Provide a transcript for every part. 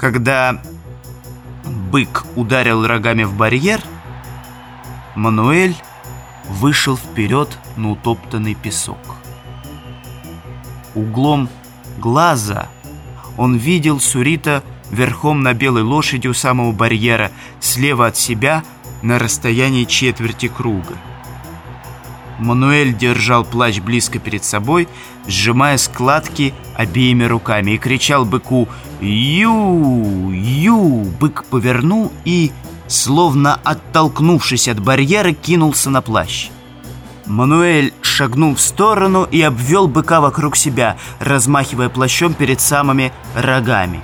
Когда бык ударил рогами в барьер, Мануэль вышел вперед на утоптанный песок. Углом глаза он видел Сурита верхом на белой лошади у самого барьера, слева от себя на расстоянии четверти круга. Мануэль держал плащ близко перед собой, сжимая складки обеими руками и кричал быку «Ю! Ю!». Бык повернул и, словно оттолкнувшись от барьера, кинулся на плащ. Мануэль шагнул в сторону и обвел быка вокруг себя, размахивая плащом перед самыми рогами.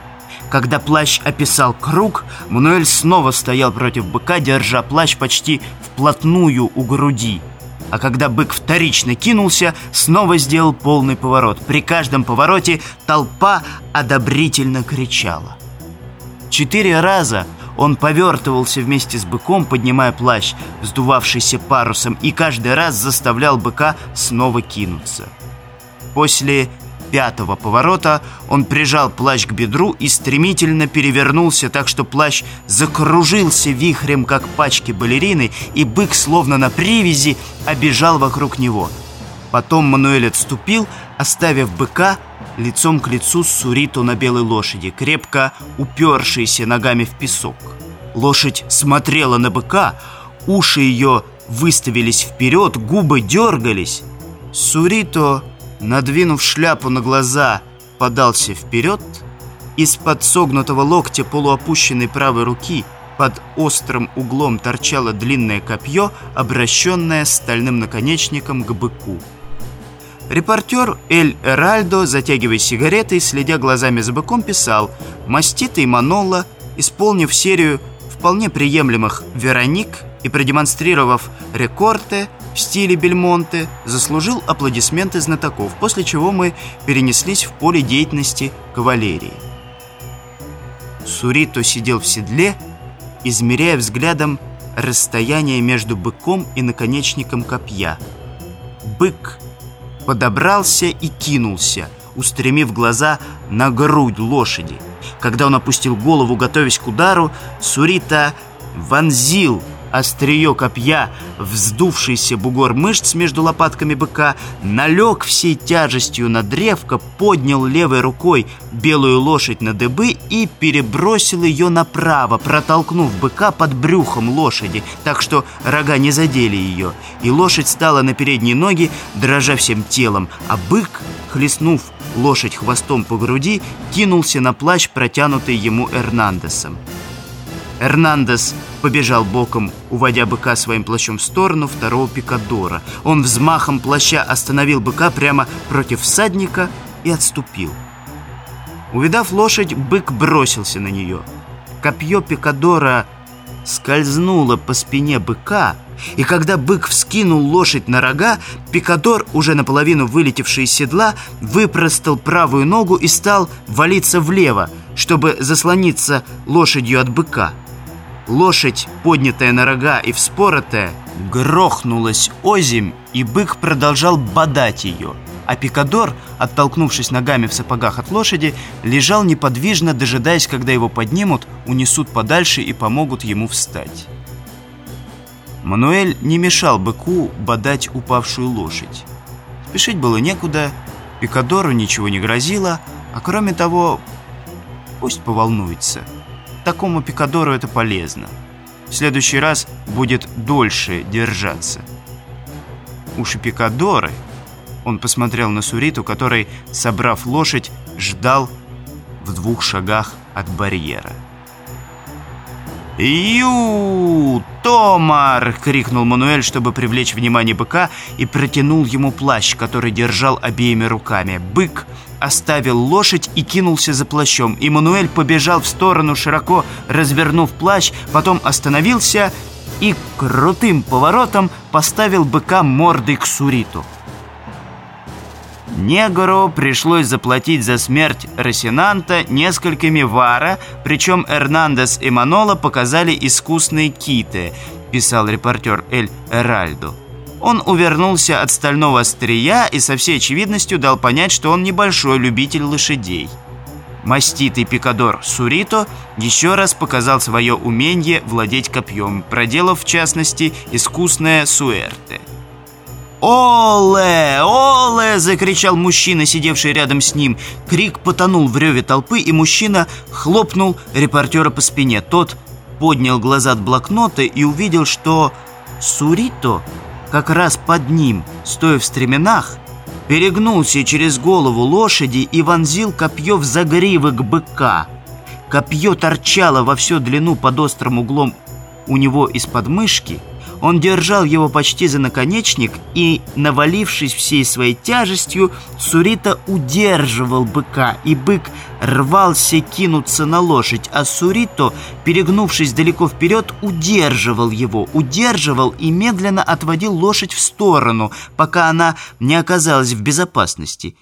Когда плащ описал круг, Мануэль снова стоял против быка, держа плащ почти вплотную у груди. А когда бык вторично кинулся, снова сделал полный поворот. При каждом повороте толпа одобрительно кричала. Четыре раза он повертывался вместе с быком, поднимая плащ, вздувавшийся парусом, и каждый раз заставлял быка снова кинуться. После пятого поворота он прижал плащ к бедру и стремительно перевернулся так, что плащ закружился вихрем, как пачки балерины, и бык, словно на привязи, обежал вокруг него. Потом Мануэль отступил, оставив быка лицом к лицу с Суриту на белой лошади, крепко упершейся ногами в песок. Лошадь смотрела на быка, уши ее выставились вперед, губы дергались. Сурито надвинув шляпу на глаза, подался вперед. Из-под согнутого локтя полуопущенной правой руки под острым углом торчало длинное копье, обращенное стальным наконечником к быку. Репортер Эль Эральдо, затягивая сигаретой, следя глазами за быком, писал «Маститый Манола, исполнив серию вполне приемлемых «Вероник» и продемонстрировав рекорды, в стиле Бельмонте заслужил аплодисменты знатоков, после чего мы перенеслись в поле деятельности кавалерии. Сурито сидел в седле, измеряя взглядом расстояние между быком и наконечником копья. Бык подобрался и кинулся, устремив глаза на грудь лошади. Когда он опустил голову, готовясь к удару, Сурита вонзил острие копья, вздувшийся бугор мышц между лопатками быка, налег всей тяжестью на древко, поднял левой рукой белую лошадь на дыбы и перебросил ее направо, протолкнув быка под брюхом лошади, так что рога не задели ее, и лошадь стала на передние ноги, дрожа всем телом, а бык, хлестнув лошадь хвостом по груди, кинулся на плащ, протянутый ему Эрнандесом. Эрнандес побежал боком, уводя быка своим плащом в сторону второго пикадора. Он взмахом плаща остановил быка прямо против всадника и отступил. Увидав лошадь, бык бросился на нее. Копье пикадора скользнуло по спине быка, и когда бык вскинул лошадь на рога, пикадор, уже наполовину вылетевший из седла, выпростал правую ногу и стал валиться влево, чтобы заслониться лошадью от быка. Лошадь, поднятая на рога и вспоротая, грохнулась озимь, и бык продолжал бодать ее. А Пикадор, оттолкнувшись ногами в сапогах от лошади, лежал неподвижно, дожидаясь, когда его поднимут, унесут подальше и помогут ему встать. Мануэль не мешал быку бодать упавшую лошадь. Спешить было некуда, Пикадору ничего не грозило, а кроме того, пусть поволнуется – такому пикадору это полезно. В следующий раз будет дольше держаться. Уж и пикадоры... Он посмотрел на Суриту, который, собрав лошадь, ждал в двух шагах от барьера. «Ю! Томар!» — крикнул Мануэль, чтобы привлечь внимание быка, и протянул ему плащ, который держал обеими руками. Бык оставил лошадь и кинулся за плащом. И Мануэль побежал в сторону, широко развернув плащ, потом остановился и крутым поворотом поставил быка мордой к Суриту. Негру пришлось заплатить за смерть Росинанта несколькими вара, причем Эрнандес и Манола показали искусные киты, писал репортер Эль Эральдо. Он увернулся от стального острия и со всей очевидностью дал понять, что он небольшой любитель лошадей. Маститый пикадор Сурито еще раз показал свое умение владеть копьем, проделав, в частности, искусное суэрте. «Оле! Оле!» – закричал мужчина, сидевший рядом с ним. Крик потонул в реве толпы, и мужчина хлопнул репортера по спине. Тот поднял глаза от блокнота и увидел, что Сурито как раз под ним, стоя в стременах, перегнулся через голову лошади и вонзил копье в загривок быка. Копье торчало во всю длину под острым углом у него из подмышки – он держал его почти за наконечник и, навалившись всей своей тяжестью, Сурита удерживал быка, и бык рвался кинуться на лошадь, а Сурито, перегнувшись далеко вперед, удерживал его, удерживал и медленно отводил лошадь в сторону, пока она не оказалась в безопасности.